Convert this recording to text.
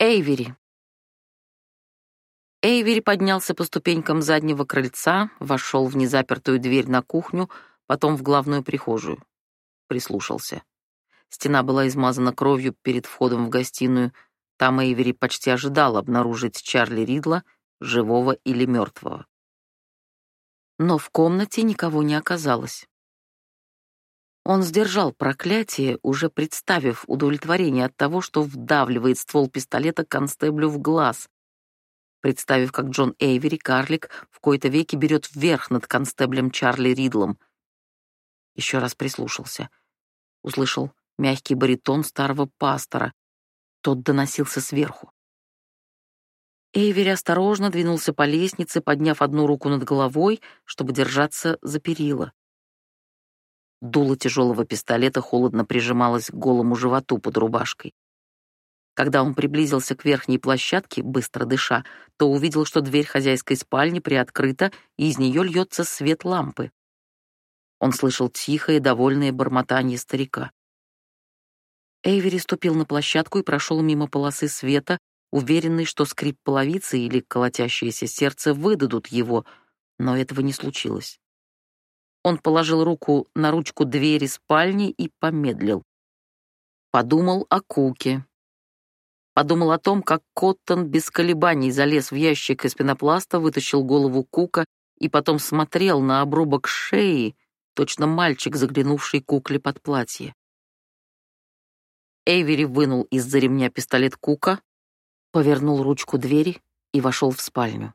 Эйвери. Эйвери поднялся по ступенькам заднего крыльца, вошел в незапертую дверь на кухню, потом в главную прихожую. Прислушался. Стена была измазана кровью перед входом в гостиную. Там Эйвери почти ожидал обнаружить Чарли Ридла, живого или мертвого. Но в комнате никого не оказалось. Он сдержал проклятие, уже представив удовлетворение от того, что вдавливает ствол пистолета констеблю в глаз, представив, как Джон Эйвери, карлик, в кои-то веки берет вверх над констеблем Чарли Ридлом. Еще раз прислушался. Услышал мягкий баритон старого пастора. Тот доносился сверху. Эйвери осторожно двинулся по лестнице, подняв одну руку над головой, чтобы держаться за перила. Дуло тяжелого пистолета холодно прижималось к голому животу под рубашкой. Когда он приблизился к верхней площадке, быстро дыша, то увидел, что дверь хозяйской спальни приоткрыта, и из нее льется свет лампы. Он слышал тихое, довольное бормотание старика. Эйвери ступил на площадку и прошел мимо полосы света, уверенный, что скрип половицы или колотящееся сердце выдадут его, но этого не случилось. Он положил руку на ручку двери спальни и помедлил. Подумал о Куке, Подумал о том, как Коттон без колебаний залез в ящик из пенопласта, вытащил голову Кука и потом смотрел на обрубок шеи, точно мальчик, заглянувший кукле под платье. Эйвери вынул из-за ремня пистолет Кука, повернул ручку двери и вошел в спальню.